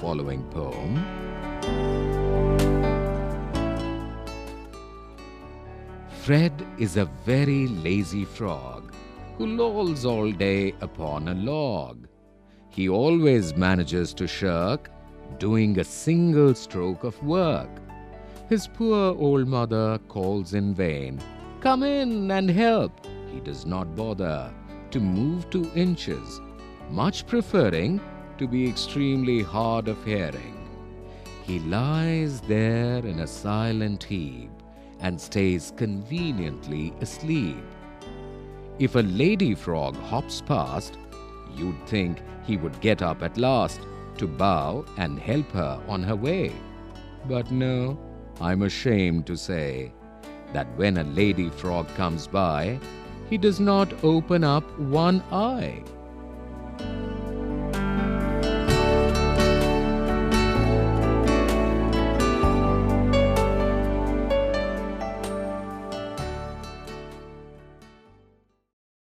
following poem. Fred is a very lazy frog who lolls all day upon a log. He always manages to shirk doing a single stroke of work. His poor old mother calls in vain. Come in and help. He does not bother to move two inches, much preferring to be extremely hard of hearing. He lies there in a silent heap and stays conveniently asleep. If a lady frog hops past, you'd think he would get up at last to bow and help her on her way. But no, I'm ashamed to say that when a lady frog comes by, he does not open up one eye.